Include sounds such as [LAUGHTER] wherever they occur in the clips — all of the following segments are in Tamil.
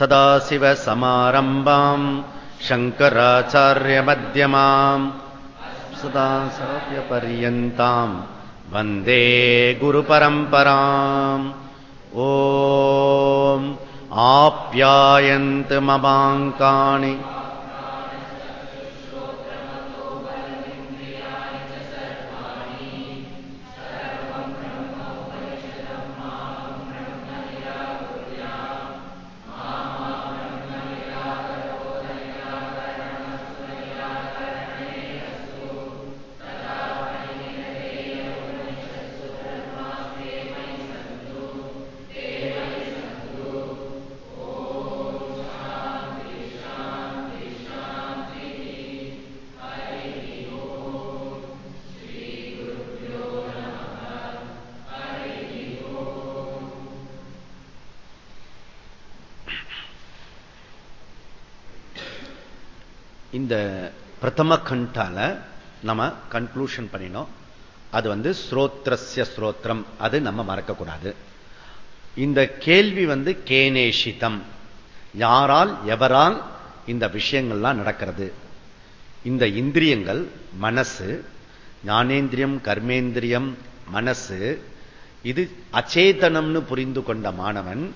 सदाशिवसमारम्भाम् शङ्कराचार्यमध्यमाम् सदा सर्व्यपर्यन्ताम् वन्दे गुरुपरम्पराम् ओ आप्यायन्त ममाङ्कानि பிரதம கண்டால நம்ம கன்க்ளூஷன் பண்ணினோம். அது வந்து ஸ்ரோத்ரஸ்ய ஸ்ரோத்ரம். அது நம்ம மறக்கக்கூடாது. இந்த கேள்வி வந்து கேனேஷிதம். யாரால் எவரால் இந்த விஷயங்கள்லாம் நடக்கிறது? இந்த இந்திரியங்கள் மனசு ஞானேந்திரியம் கர்மேந்திரியம் மனசு இது அச்சேதனம்னு புரிந்து கொண்ட மாணவன்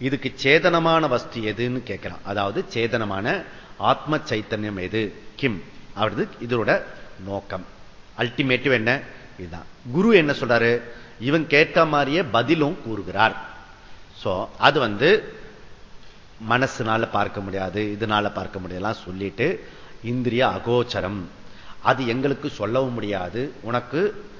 இதுக்கு சேதனமான வஸ்து எதுன்னு கேட்கிறான். அதாவது சேதனமான ஆத்ம சைத்தன்யம் எது? கிம். அப்படிது இதோட நோக்கம். அல்டிமேட்டிவ் என்ன? இதுதான். குரு என்ன சொல்றாரு? இவன் கேட்ட மாதிரியே பதிலும் கூறுகிறார். சோ அது வந்து மனசுனால பார்க்க முடியாது இதனால பார்க்க முடியலாம் சொல்லிட்டு இந்திரிய அகோச்சரம். அது எங்களுக்கு சொல்லவும் முடியாது. உனக்கு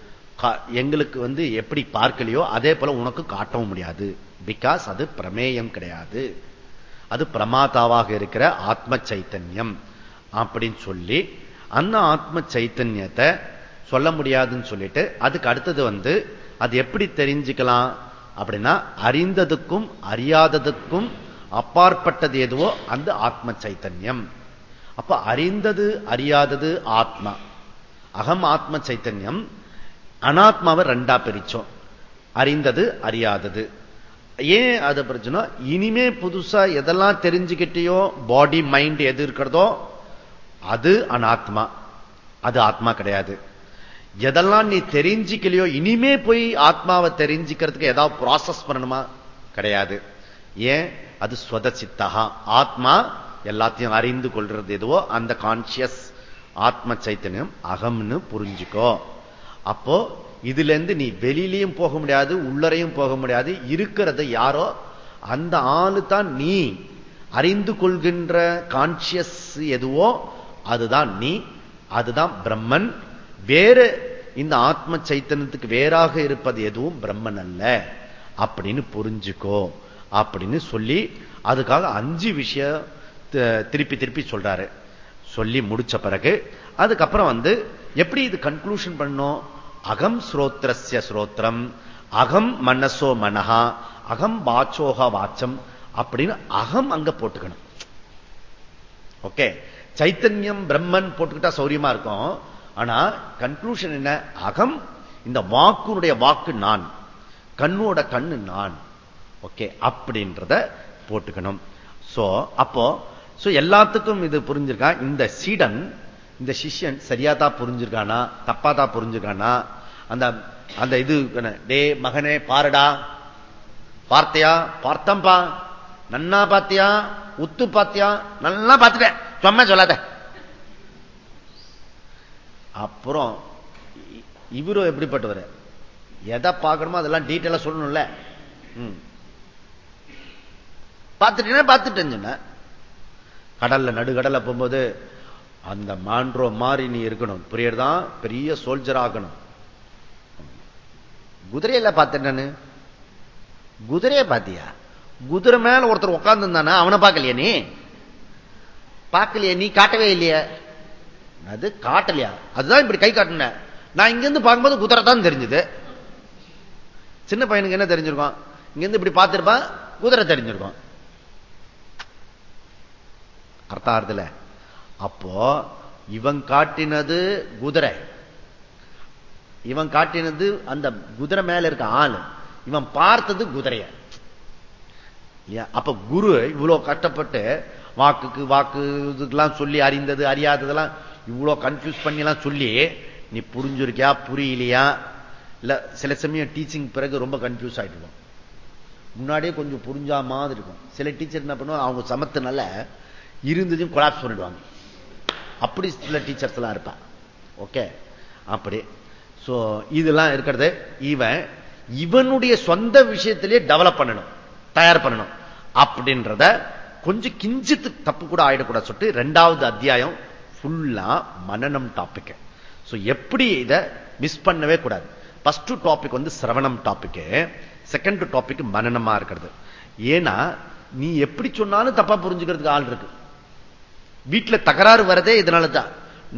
எங்களுக்கு வந்து எப்படி பார்க்கலையோ அதே போல உனக்கு காட்டவும் முடியாது. பிகாஸ் அது பிரமேயம் கிடையாது. அது பிரமாதாவாக இருக்கிற ஆத்ம சைத்தன்யம். அப்படின்னு சொல்லி அந்த ஆத்ம சைத்தன்யத்தை சொல்ல முடியாதுன்னு சொல்லிட்டு அதுக்கு அடுத்தது வந்து அது எப்படி தெரிஞ்சுக்கலாம் அப்படின்னா அறிந்ததுக்கும் அறியாததுக்கும் அப்பாற்பட்டது எதுவோ அந்த ஆத்ம சைத்தன்யம். அப்ப அறிந்தது அறியாதது ஆத்மா. அகம் ஆத்ம சைத்தன்யம் அனாத்மாவை ரெண்டா பிரிச்சோம். அறிந்தது அறியாதது. ஏன் அது பிரச்சனை இனிமே புதுசா எதெல்லாம் தெரிஞ்சுக்கிட்டியோ பாடி மைண்ட் எது இருக்கிறதோ அது அனாத்மா. அது ஆத்மா கிடையாது. எதெல்லாம் நீ தெரிஞ்சுக்கலையோ இனிமே போய் ஆத்மாவை தெரிஞ்சுக்கிறதுக்கு ஏதாவது ப்ராசஸ் பண்ணணுமா? கிடையாது. ஏன்? அது ஸ்வதசித்தகா ஆத்மா எல்லாத்தையும் அறிந்து கொள்றது எதுவோ? அந்த கான்சியஸ் ஆத்ம சைத்தன்யம். அகம்னு புரிஞ்சுக்கோ. அப்போ இதுல இருந்து நீ வெளியிலையும் போக முடியாது உள்ளரையும் போக முடியாது. இருக்கிறத யாரோ? அந்த ஆளு தான் நீ. அறிந்து கொள்கின்ற கான்சியஸ் எதுவோ அதுதான் நீ அதுதான் பிரம்மன். வேறு இந்த ஆத்ம சைத்தன்யத்துக்கு வேறாக இருப்பது எதுவும் பிரம்மன் அல்ல. அப்படின்னு புரிஞ்சுக்கோ. அப்படின்னு சொல்லி அதுக்காக அஞ்சு விஷயம் திருப்பி திருப்பி சொல்றாரு. சொல்லி முடிச்ச பிறகு அதுக்கப்புறம் வந்து எப்படி இது கன்க்ளூஷன் பண்ணோம்? அகம் ஸ்ரோத்ரஸ்ய ஸ்ரோத்திரம் அகம் மனசோ மனஹா. அகம் வாச்சோக வாச்சம். அப்படின்னு அகம் அங்க போட்டுக்கணும். ஓகே? சைத்தன்யம் பிரம்மன் போட்டுக்கிட்டா சௌரியமா இருக்கும். ஆனா கன்க்ளூஷன் என்ன? அகம் இந்த வாக்குனுடைய வாக்கு நான். கண்ணோட கண்ணு நான். ஓகே அப்படின்றத போட்டுக்கணும். சோ அப்போ சோ எல்லாத்துக்கும் இது புரிஞ்சிருக்கான் இந்த சீடன் இந்த சிஷ்யன் சரியா தான் புரிஞ்சிருக்கானா? தப்பா தான் புரிஞ்சிருக்கானா? அந்த அந்த இது டே மகனே பாருடா. பார்த்தியா? பார்த்தம்பா. நன்னா பாத்தியா உத்து பாத்தியா நல்லா பார்த்துட்டேன். சும்மா சொல்லாத. அப்புறம் இவரும் எப்படிப்பட்டவர்? எதை பார்க்கணுமோ அதெல்லாம் டீட்டெயிலாக சொல்லணும்ல. பார்த்துட்டேன்னா பார்த்துட்டேன்னு சொன்ன கடல்ல நடுகடல போகும்போது அந்த மாண்ட்ரோ மாறி நீ இருக்கணும். புரியறதான் பெரிய சோல்ஜர் ஆகணும். குதிரையில பார்த்தேன் குதிரையை பார்த்தியா? குதிரை மேல ஒருத்தர் உட்கார்ந்து அவனை பார்க்கலையா நீ? பார்க்கலையே நீ காட்டவே இல்லையே? அது காட்டலையா? அதுதான் இப்படி கை காட்டின. நான் இங்கிருந்து பார்க்கும்போது குதிரை தான் தெரிஞ்சது. சின்ன பையனுக்கு என்ன தெரிஞ்சிருக்கும்? இங்கிருந்து இப்படி பார்த்திருப்பான் குதிரை தெரிஞ்சிருக்கும். அர்த்தார்த்தல அப்போ இவன் காட்டினது குதிரை. இவன் காட்டினது அந்த குதிரை மேல இருக்க ஆள். இவன் பார்த்தது குதிரைய. அப்ப குரு இவ்வளவு கஷ்டப்பட்டு வாக்குக்கு வாக்கு இதுக்கெல்லாம் சொல்லி அறிந்தது அறியாததெல்லாம் இவ்வளோ கன்ஃபியூஸ் பண்ணிலாம் சொல்லி நீ புரிஞ்சிருக்கியா புரியலையா? இல்ல சில சமயம் டீச்சிங் பிறகு ரொம்ப கன்ஃபியூஸ் ஆயிடுவோம். முன்னாடியே கொஞ்சம் புரிஞ்சா மாதிரி இருக்கும். சில டீச்சர் என்ன பண்ணுவாங்க அவங்க சமத்தினால இருந்ததையும் கொலாப்ஸ் பண்ணிடுவாங்க. அப்படி சில டீச்சர்ஸ் எல்லாம் இருப்பான் ஓகே அப்படி. சோ இதெல்லாம் இருக்கிறது. இவன் இவனுடைய சொந்த விஷயத்திலே டெவலப் பண்ணணும். தயார் பண்ணணும். அப்படின்றத கொஞ்சம் கிஞ்சித்து தப்பு கூட ஆயிடக்கூடாது சொல்லிட்டு ரெண்டாவது அத்தியாயம் ஃபுல்லா மனநம் டாபிக் சோ எப்படி இதை மிஸ் பண்ணவே கூடாது. ஃபர்ஸ்ட் டாபிக் வந்து சிரவணம் டாபிக் செகண்ட் டாபிக் மனநமா இருக்கிறது. ஏன்னா நீ எப்படி சொன்னாலும் தப்பா புரிஞ்சுக்கிறதுக்கு ஆள் இருக்கு. வீட்டுல தகராறு வரதே இதனால தான்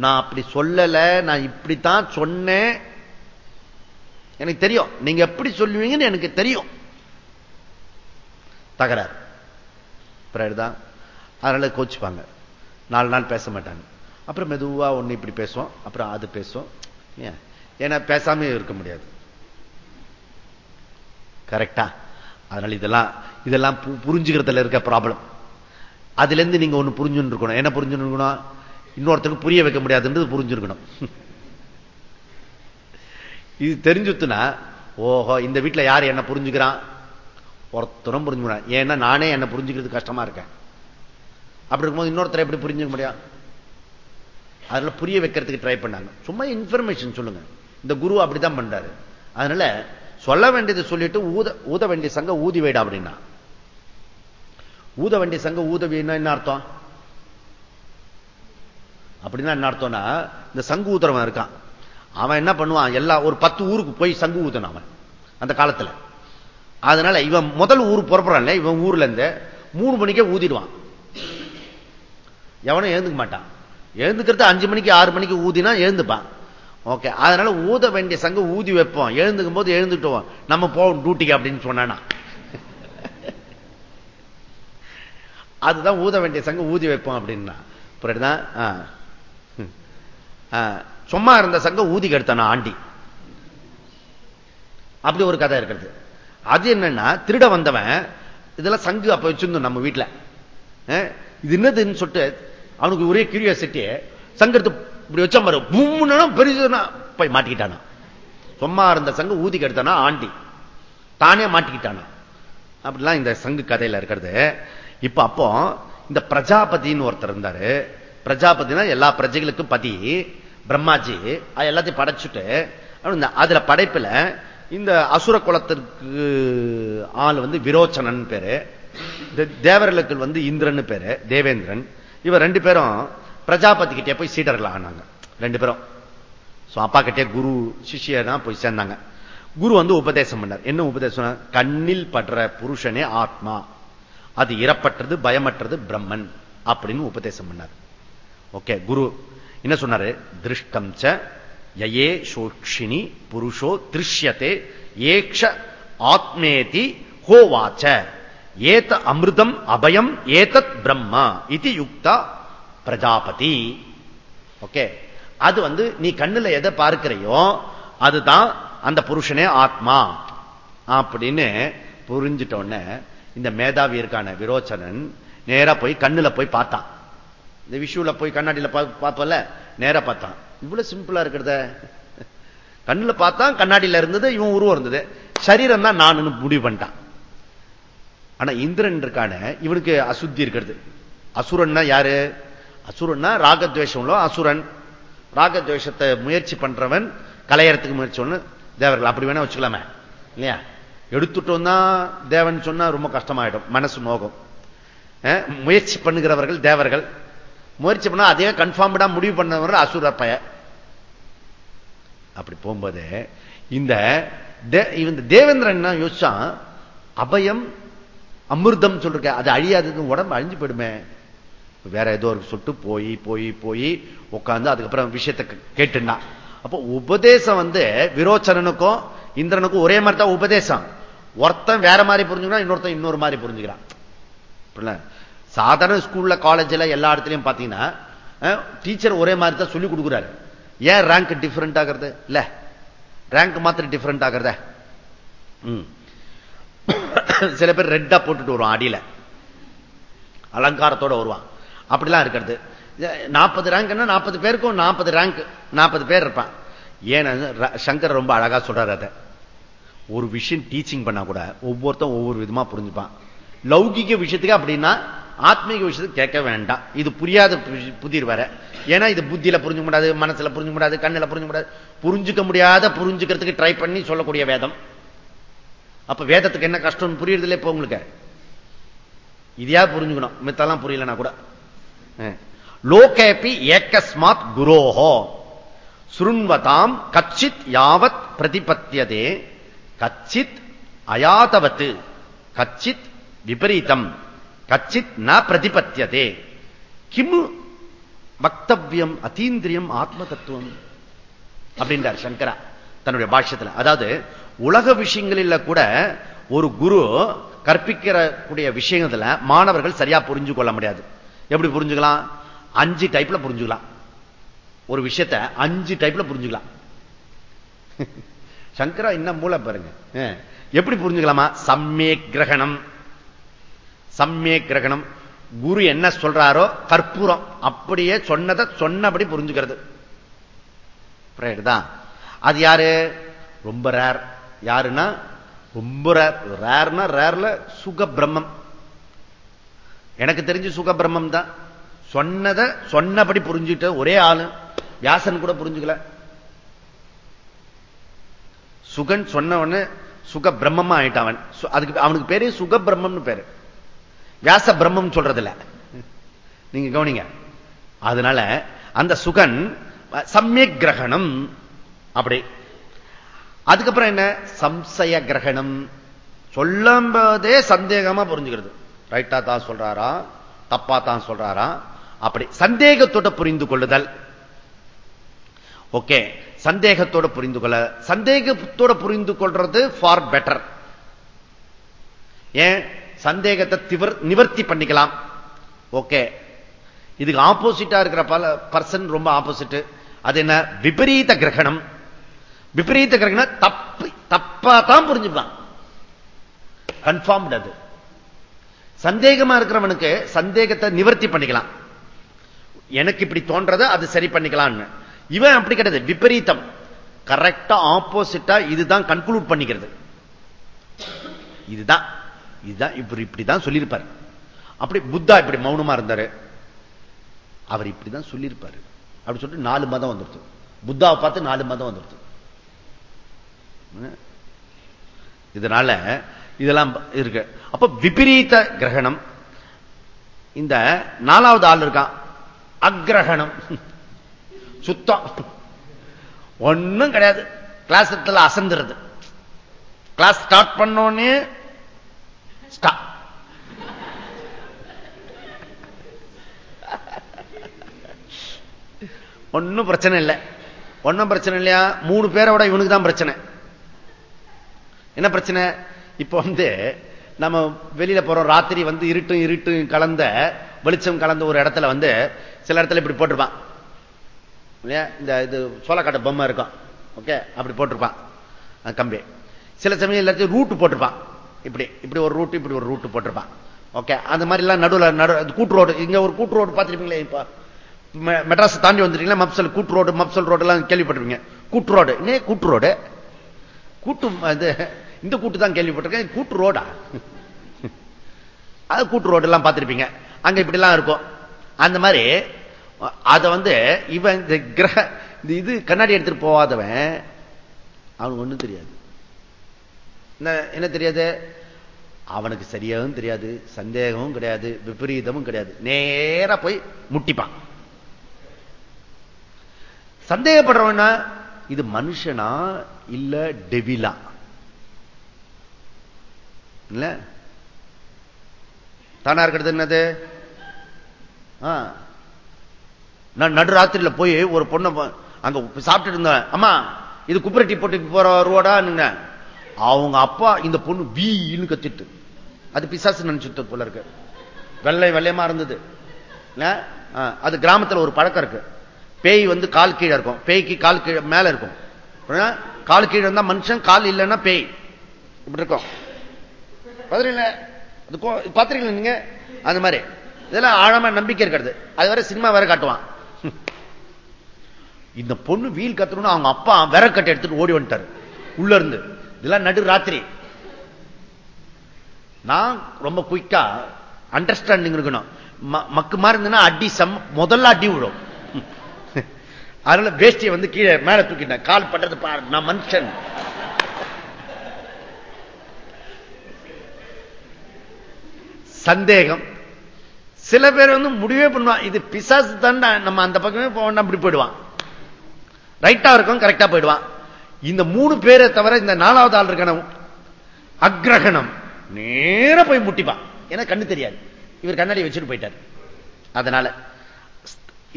நான் அப்படி சொல்லல நான் இப்படித்தான் சொன்னேன். எனக்கு தெரியும். நீங்க எப்படி சொல்லுவீங்கன்னு எனக்கு தெரியும். தகராறு. தான். அதனால கோச்சுப்பாங்க. நாலு நாள் பேச மாட்டாங்க. அப்புறம் மெதுவா ஒன்று இப்படி பேசுவோம். அப்புறம் அது பேசுவோம். ஏன்? ஏன்னா பேசாம இருக்க முடியாது. கரெக்டா அதனால இதெல்லாம் இதெல்லாம் புரிஞ்சுக்கிறதுல இருக்க ப்ராப்ளம் அதுல இருந்து நீங்க ஒண்ணு புரிஞ்சுன்னு இருக்கணும். என்ன புரிஞ்சுன்னு இருக்கணும் இன்னொருத்தருக்கு புரிய வைக்க முடியாதுன்றது புரிஞ்சிருக்கணும். இது தெரிஞ்சுத்துனா ஓஹோ இந்த வீட்டில் யார் என்ன புரிஞ்சுக்கிறான்? ஒருத்தரும் புரிஞ்சுக்கிறான் ஏன்னா நானே என்னை புரிஞ்சுக்கிறது கஷ்டமா இருக்கேன். அப்படி இருக்கும்போது இன்னொருத்தரை எப்படி புரிஞ்சுக்க முடியும்? அதில் புரிய வைக்கிறதுக்கு ட்ரை பண்ணாங்க. சும்மா இன்ஃபர்மேஷன் சொல்லுங்க. இந்த குரு அப்படிதான் பண்றாரு. அதனால சொல்ல வேண்டியது சொல்லிட்டு ஊத ஊத வேண்டிய சங்க ஊதி வைடா அப்படின்னா. ஊத வேண்டிய சங்க ஊதவினா என்ன அர்த்தம்? அப்படின்னா என்ன அர்த்தம்னா இந்த சங்கு ஊத்துறவன் இருக்கான். அவன் என்ன பண்ணுவான்? எல்லா ஒரு பத்து ஊருக்கு போய் சங்கு ஊத்தணும் அவன். அந்த காலத்துல. அதனால இவன் முதல் ஊர் புறப்படுறான்ல இவன் ஊர்ல இருந்து மூணு மணிக்கே ஊதிடுவான். எவனும் எழுந்துக்க மாட்டான். எழுந்துக்கிறது அஞ்சு மணிக்கு ஆறு மணிக்கு ஊதினா எழுந்துப்பான். ஓகே அதனால ஊத வேண்டிய சங்க ஊதி வைப்போம். எழுந்துக்கும் போது எழுந்துட்டோம் நம்ம போவோம் டியூட்டிக்கு அப்படின்னு சொன்னானா. அதுதான் ஊத வேண்டிய சங்க ஊதி வைப்போம் அப்படின்னா. புரியுதுதான் சும்மா இருந்த சங்க ஊதி கெடுத்தானா ஆண்டி? அப்படி ஒரு கதை இருக்கிறது. அது என்னன்னா திருட வந்தவன் இதெல்லாம் சங்கு அப்ப வச்சிருந்தோம் நம்ம வீட்டுல இது என்னதுன்னு சொல்லிட்டு அவனுக்கு ஒரே கியூரியாசிட்டி சங்கத்து இப்படி வச்ச மாதிரி பூமுன்னா பெரிய போய் மாட்டிக்கிட்டானா. சும்மா இருந்த சங்கு ஊதி கெடுத்தானா ஆண்டி. தானே மாட்டிக்கிட்டானா. அப்படிலாம் இந்த சங்கு கதையில இருக்கிறது. இப்ப அப்போ இந்த பிரஜாபதினு ஒருத்தர் இருந்தாரு. பிரஜாபதினா எல்லா பிரஜைகளுக்கும் பதி பிரம்மாஜி எல்லாத்தையும் படைச்சுட்டு அதுல படைப்புல இந்த அசுர குலத்திற்கு ஆள் வந்து விரோச்சனன் பேரு. தேவர்களுக்கு வந்து இந்திரன் பேரு தேவேந்திரன். இவர் ரெண்டு பேரும் பிரஜாபதி கிட்டே போய் சீடர்கள் ஆனாங்க. ரெண்டு பேரும். அப்பா கிட்டே குரு சிஷியனா போய் சேர்ந்தாங்க. குரு வந்து உபதேசம் பண்ணார். என்ன உபதேசம் கண்ணில் படுற புருஷனே ஆத்மா. அது இறப்பற்றது பயமற்றது பிரம்மன். அப்படின்னு உபதேசம் பண்ணார். ஓகே குரு என்ன சொன்னாரு? திருஷ்டம் ச யயே சோக்ஷினி புருஷோ திருஷ்யத்தே ஏக்ஷ ஆத்மேதி ஹோவாச்ச ஏத அமிர்தம் அபயம் ஏதத் பிரம்மா இது யுக்தா பிரஜாபதி. ஓகே? அது வந்து நீ கண்ணுல எதை பார்க்கிறையோ அதுதான் அந்த புருஷனே ஆத்மா. அப்படின்னு புரிஞ்சிட்டோன்ன இந்த மேதாவி இருக்கான விரோச்சனன் நேரா போய் கண்ணுல போய் பார்த்தான் இந்த விஷுல போய் கண்ணாடியில பார்ப்பல நேரா பார்த்தான். இவ்வளவு சிம்பிளா இருக்கிறத? கண்ணுல பார்த்தா கண்ணாடியில இருந்தது இவன் உருவம் இருந்தது. சரீரம் தான் நான் முடிவு பண்ணிட்டான். ஆனா இந்திரன் இருக்கான இவனுக்கு அசுத்தி இருக்கிறது. அசுரன்னா யாரு? அசுரன்னா ராகத்வேஷம் அசுரன். ராகத்வேஷத்தை முயற்சி பண்றவன் கலையறதுக்கு முயற்சி ஒண்ணு தேவர்கள் அப்படி வேணா வச்சுக்கலாமே. இல்லையா? எடுத்துட்டோம் தான் தேவன் சொன்னா ரொம்ப கஷ்டமாயிடும். மனசு நோகம் முயற்சி பண்ணுகிறவர்கள் தேவர்கள். முயற்சி பண்ணா அதே கன்ஃபார்ம்டா முடிவு பண்ணவர்கள் அசுர பய அப்படி போகும்போது இந்த இந்த தேவேந்திரன் என்ன யோசிச்சான் அபயம் அமிர்தம் சொல்ற அது அழியாதது உடம்பு அழிஞ்சு போயிடுமே. வேற ஏதோ ஒரு சொட்டு போய் போய் போய் உட்காந்து அதுக்கப்புறம் விஷயத்தை கேட்டுனா அப்போ உபதேசம் வந்து விரோச்சனனுக்கும் இந்திரனுக்கும் ஒரே மாதிரி தான் உபதேசம். ஒருத்தன் வேற மாதிரி புரிஞ்சுக்கிறான் இன்னொருத்தன் இன்னொரு மாதிரி புரிஞ்சுக்கிறான். சாதாரண ஸ்கூல்ல காலேஜ்ல எல்லா இடத்துலயும் பாத்தீங்கன்னா டீச்சர் ஒரே மாதிரி தான் சொல்லி கொடுக்குறாரு. ஏன் ரேங்க் டிஃபரெண்ட் ஆகிறது? இல்ல ரேங்க் மாத்திரம் டிஃபரெண்ட் ஆகிறத? சில பேர் ரெட்டா போட்டுட்டு வருவான் அடியில. அலங்காரத்தோட வருவான். அப்படிலாம் இருக்கிறது. நாற்பது ரேங்க்னா நாற்பது பேருக்கும் நாற்பது ரேங்க் நாற்பது பேர் இருப்பான். ஏன்னா சங்கர் ரொம்ப அழகா சொல்றாரு அதை. ஒரு விஷயம் டீச்சிங் பண்ணா கூட ஒவ்வொருத்தன் ஒவ்வொரு விதமா புரிஞ்சுப்பான். லௌகிக விஷயத்துக்கு அப்படின்னா ஆத்மீக விஷயத்துக்கு கேட்க வேண்டாம். இது புரியாத புதிர் வர ஏன்னா இது புத்தியில புரிஞ்சுக்க முடியாது மனசுல புரிஞ்சுக்க முடியாது கண்ணில் புரிஞ்சுக்க முடியாது புரிஞ்சுக்க முடியாத புரிஞ்சுக்கிறதுக்கு ட்ரை பண்ணி சொல்லக்கூடிய வேதம். அப்ப வேதத்துக்கு என்ன கஷ்டம்னு புரியுறது இல்லை உங்களுக்கு. இதையா புரிஞ்சுக்கணும். மித்தெல்லாம் புரியலனா கூட. லோகேபி ஏக்கஸ்மாத் குரோஹோ. சுருண்வதாம் கச்சித் யாவத் பிரதிபத்தியதே. கச்சித் அயாதவத்து. கச்சித் விபரீதம். கச்சித் ந பிரதிபத்தியதே. கிமு வக்தவியம் அதீந்திரியம் ஆத்ம தத்துவம் அப்படின்றார் சங்கரா தன்னுடைய பாஷ்யத்தில். அதாவது உலக விஷயங்களில் கூட ஒரு குரு கற்பிக்கிறக்கூடிய விஷயத்துல மாணவர்கள் சரியா புரிஞ்சு கொள்ள முடியாது. எப்படி புரிஞ்சுக்கலாம்? அஞ்சு டைப்ல புரிஞ்சுக்கலாம். ஒரு விஷயத்த அஞ்சு டைப்ல புரிஞ்சுக்கலாம். சங்கரா இன்னும் மூல பாருங்க. எப்படி புரிஞ்சுக்கலாமா? சம்மே கிரகணம். சம்மே கிரகணம். குரு என்ன சொல்றாரோ கற்பூரம். அப்படியே சொன்னதை சொன்னபடி புரிஞ்சுக்கிறது. அது யாரு? ரொம்ப ரேர் யாருன்னா? ரொம்ப ரேர் ரேர்னா ரேர்ல சுக பிரம்மம் எனக்கு தெரிஞ்சு சுக பிரம்மம் தான். சொன்னதை சொன்னபடி புரிஞ்சுட்டு ஒரே ஆளு. வியாசன் கூட புரிஞ்சுக்கல. சுகன் சொன்ன உடனே சுக பிரம்மமா ஆயிட்டான் அவன். அதுக்கு அவனுக்கு பேரு சுக பிரம்மம்னு பேரு. வியாச பிரம்மம் சொல்றது இல்ல நீங்க கவனிங்க. அதனால அந்த சுகன் சமயக் கிரகணம். அப்படி. அதுக்கப்புறம் என்ன? சம்சய கிரகணம். சொல்லும் போதே சந்தேகமா புரிஞ்சுக்கிறது. ரைட்டா தான் சொல்றாரா? தப்பா தான் சொல்றாரா? அப்படி. சந்தேகத்தோட புரிந்து கொள்ளுதல். ஓகே. சந்தேகத்தோட புரிந்து கொள்ள. சந்தேகத்தோட புரிந்து கொள்றது ஃபார் பெட்டர் ஏன்? சந்தேகத்தை நிவர்த்தி பண்ணிக்கலாம். ஓகே. இதுக்கு ஆப்போசிட்டா இருக்கிற பல பர்சன் ரொம்ப ஆப்போசிட் அது என்ன? விபரீத கிரகணம். விபரீத கிரகணம் தப்பு தப்பா தான் புரிஞ்சுப்பான். கன்ஃபார்ம்டு அது. சந்தேகமா இருக்கிறவனுக்கு சந்தேகத்தை நிவர்த்தி பண்ணிக்கலாம். எனக்கு இப்படி தோன்றதை அது சரி பண்ணிக்கலாம்னு. இவன் அப்படி கிடையாது. விபரீதம். கரெக்டா ஆப்போசிட்டா இதுதான் கன்க்ளூட் பண்ணிக்கிறது. இதுதான். இதுதான் இப்படி இப்படிதான் சொல்லியிருப்பார். அப்படி புத்தா இப்படி மௌனமா இருந்தாரு. அவர் இப்படிதான் சொல்லியிருப்பாரு. அப்படி சொல்லிட்டு நாலு மதம் வந்துருது புத்தாவை பார்த்து நாலு மதம் வந்துருது இதனால இதெல்லாம் இருக்கு. அப்ப விபரீத கிரகணம். இந்த நாலாவது ஆள் இருக்கான் அக்ரகணம். சுத்தம். ஒன்னும் கிடையாது. கிளாஸ் அசந்துருது. கிளாஸ் ஸ்டார்ட் பண்ணோன்னே ஸ்டாப் ஒன்னும் பிரச்சனை இல்லை. ஒன்னும் பிரச்சனை இல்லையா? மூணு பேரோட இவனுக்கு தான் பிரச்சனை. என்ன பிரச்சனை? இப்ப வந்து நம்ம வெளியில போறோம். ராத்திரி வந்து இருட்டும் இருட்டும் கலந்த வெளிச்சம் கலந்த ஒரு இடத்துல வந்து சில இடத்துல இப்படி போட்டிருப்பான். இல்லையா? இந்த இது சோளக்காட்டு பொம்மை இருக்கும். ஓகே? அப்படி போட்டிருப்பான். கம்பி. சில சமயம் எல்லாத்தையும் ரூட்டு போட்டிருப்பான். இப்படி இப்படி ஒரு ரூட் இப்படி ஒரு ரூட்டு போட்டிருப்பான். ஓகே அந்த மாதிரி எல்லாம் நடுவில் நடு கூட்டு ரோடு இங்க ஒரு கூட்டு ரோடு பார்த்துருப்பீங்களே இப்போ? மெட்ராஸ் தாண்டி வந்துட்டீங்களா மப்சல் கூட்டு ரோடு மப்சல் ரோடு எல்லாம் கேள்விப்பட்டிருப்பீங்க. கூட்டு ரோடு இன்னே கூட்டு ரோடு கூட்டு இது இந்த கூட்டு தான் கேள்விப்பட்டிருக்கேன். கூட்டு ரோடா அது கூட்டு ரோடு எல்லாம் பார்த்திருப்பீங்க. அங்க இப்படி எல்லாம் இருக்கும். அந்த மாதிரி அதை வந்து இவன் இந்த கிரக இந்த இது கண்ணாடி எடுத்துட்டு போவாதவன் அவனுக்கு ஒண்ணும் தெரியாது. என்ன தெரியாது? அவனுக்கு சரியாகவும் தெரியாது சந்தேகமும் கிடையாது விபரீதமும் கிடையாது. நேரா போய் முட்டிப்பான். சந்தேகப்படுறவன்னா இது மனுஷனா இல்ல டெவிலா இல்ல? தானா இருக்கிறது என்னது? நான் நடுராத்திரியில போய் ஒரு பொண்ணை அங்க சாப்பிட்டு இருந்தேன் அம்மா இது குப்பரட்டி போட்டு போற ரோடா அவங்க அப்பா இந்த பொண்ணு வீன்னு கத்திட்டு. அது பிசாசு நினைச்சிட்டு போல இருக்கு. வெள்ளை வெள்ளையமா இருந்தது. அது கிராமத்தில் ஒரு பழக்கம் இருக்கு. பேய் வந்து கால் கீழே இருக்கும். பேய்க்கு கால் கீழே மேல இருக்கும். கால் கீழே இருந்தா மனுஷன் கால் இல்லைன்னா பேய். இப்படி இருக்கும். பாத்திரீங்களா நீங்க? அந்த மாதிரி. இதெல்லாம் ஆழமா நம்பிக்கை இருக்கிறது அது வரை சினிமா வேற காட்டுவான். இந்த பொண்ணு வீல் கத்தணும்னு அவங்க அப்பா விற கட்டை எடுத்துட்டு ஓடி வந்துட்டாரு. உள்ள இருந்து. இதெல்லாம் நடு ராத்திரி. நான் ரொம்ப குயிக்கா அண்டர்ஸ்டாண்டிங் இருக்கணும். மக்கு மாதிரி இருந்ததுன்னா அடி சம் முதல்ல அடி விடும் அதனால வேஷ்டியை வந்து கீழே மேல தூக்கிட்டேன். கால் பண்றது பாரு நான் மனுஷன். சந்தேகம். சில பேர் வந்து முடிவே பண்ணுவான். இது பிசாசு தான் நம்ம அந்த பக்கமே போவோம் அப்படி போயிடுவான். ரைட்டா இருக்கும் கரெக்டா போயிடுவான். இந்த மூணு பேரை தவிர இந்த நாலாவது ஆள் இருக்கணும் அக்ரகணம். நேர போய் முட்டிப்பான் ஏன்னா கண்ணு தெரியாது. இவர் கண்ணாடி வச்சுட்டு போயிட்டார். அதனால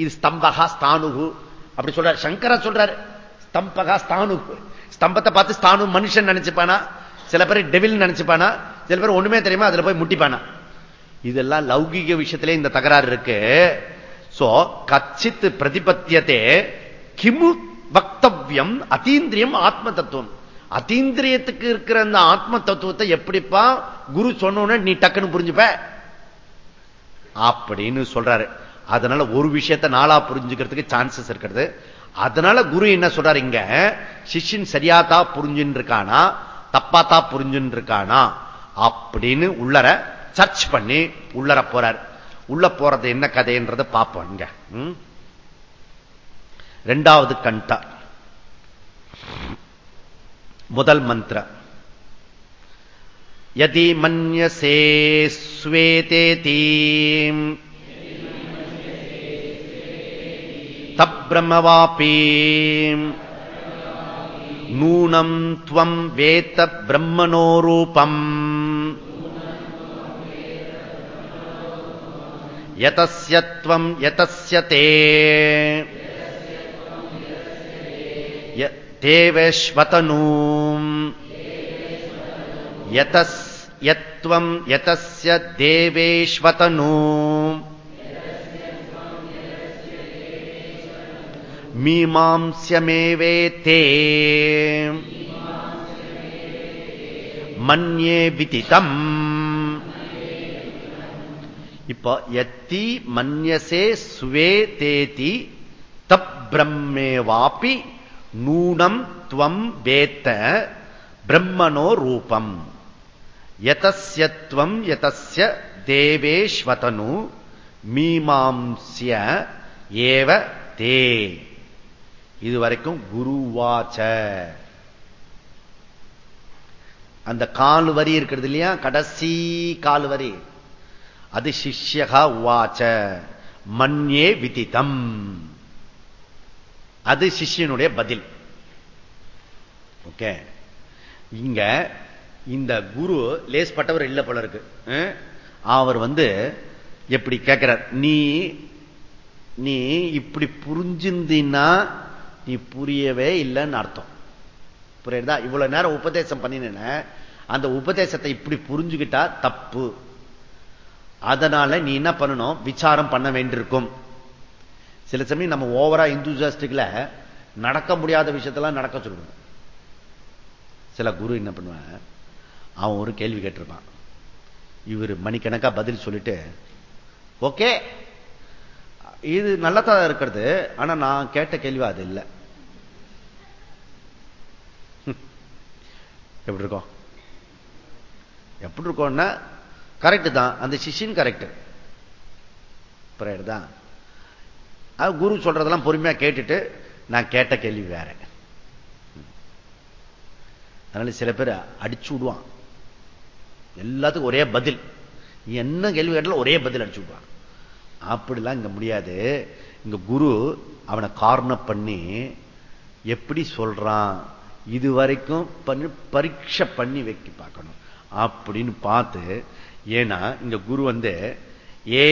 இது ஸ்தம்பகா ஸ்தானுகு. அப்படி சொல்றாரு. சங்கரா சொல்றாரு. ஸ்தம்பகா ஸ்தானுகு. ஸ்தம்பத்தை பார்த்து ஸ்தானு மனுஷன் நினைச்சுப்பானா? சில பேர் டெவில் நினைச்சுப்பானா? சில பேர் ஒண்ணுமே தெரியுமா அதுல போய் முட்டிப்பானா? இதெல்லாம் லௌகிக விஷயத்திலே இந்த தகராறு இருக்கு. சோ கச்சித் பிரதிபத்தியத்தை கிமு பக்தவியம் அதீந்திரியம் ஆத்ம தத்துவம் அதீந்திரியத்துக்கு இருக்கிற அந்த ஆத்ம தத்துவத்தை எப்படிப்பா குரு சொன்ன நீ டக்குன்னு புரிஞ்சுப்ப? அப்படின்னு சொல்றாரு. அதனால ஒரு விஷயத்தை நாளா புரிஞ்சுக்கிறதுக்கு சான்சஸ் இருக்கிறது. அதனால குரு என்ன சொல்றாரு இங்க? சிஷ்யன் சரியாத்தா புரிஞ்சுன்னு இருக்கானா தப்பாத்தா புரிஞ்சுன்னு இருக்கானா அப்படின்னு உள்ளர சர்ச் பண்ணி உள்ளர போறார். உள்ள போறது என்ன கதைன்றத பார்ப்போம் இங்க. ரெண்டாவது கண்டா முதல் மந்திர யதி மன்யசே ஸ்வேதேதி தப்ரமவாபி நூனம் துவம் வேத்த பிரம்மணோரூபம் यतस्यत्वम् यतस्य ते தேவேஷ்வதனூம் யதஸ் யத்வம் யதஸ்ய தேவேஷ்வதனூம் மீமாம்ஸ்யமேவேத்தே மன்யே விதிதம் இப்போ எத்தி மன்யசே சுவே தேதி தப் பிரம்மேவாபி நூனம் துவம் வேத்த பிரம்மனோ ரூபம். யதஸ்யத்வம் யதஸ்ய தேவேஸ்வதனு மீமாம்சிய ஏவ தே. இதுவரைக்கும் குருவாச்ச. அந்த கால் வரி இருக்கிறது இல்லையா? கடைசி கால் வரி. அது சிஷ்யகா உவாச்ச. மன்யே விதித்தம் அது சிஷ்யனுடைய பதில். ஓகே இங்க இந்த குரு லேஸ்பட்டவர் இல்ல போல இருக்கு. அவர் வந்து எப்படி கேட்கிறார் நீ நீ இப்படி புரிஞ்சிருந்தீன்னா நீ புரியவே இல்லைன்னு அர்த்தம். புரியுதா? இவ்வளவு நேரம் உபதேசம் பண்ணின அந்த உபதேசத்தை இப்படி புரிஞ்சுக்கிட்டா தப்பு. அதனால நீ என்ன பண்ணணும்? விசாரம் பண்ண வேண்டியிருக்கும். சில சமயம் நம்ம ஓவரா இந்துசாஸ்டிக்ல நடக்க முடியாத விஷயத்தெல்லாம் நடக்க சொல்லுவோம். சில குரு என்ன பண்ணுவேன் அவன் ஒரு கேள்வி கேட்டிருப்பான். இவர் மணிக்கணக்கா பதில் சொல்லிட்டு ஓகே இது நல்லதான் இருக்கிறது ஆனா நான் கேட்ட கேள்வி அது இல்லை. [LAUGHS] எப்படி இருக்கும்? எப்படி இருக்கும்னா கரெக்ட் தான். அந்த சிஷின் கரெக்ட் அது குரு சொல்றதெல்லாம் பொறுமையா கேட்டுட்டு நான் கேட்ட கேள்வி வேற. அதனால சில பேர் அடிச்சு விடுவான். எல்லாத்துக்கும் ஒரே பதில். என்ன கேள்வி கேட்டாலும் ஒரே பதில் அடிச்சு விடுவான். அப்படிலாம் இங்க முடியாது. இங்க குரு அவனை காரணம் பண்ணி எப்படி சொல்றான்? இது வரைக்கும் பரீட்சை பண்ணி வைக்க பார்க்கணும். அப்படின்னு பார்த்து ஏன்னா இங்க குரு வந்து ஏ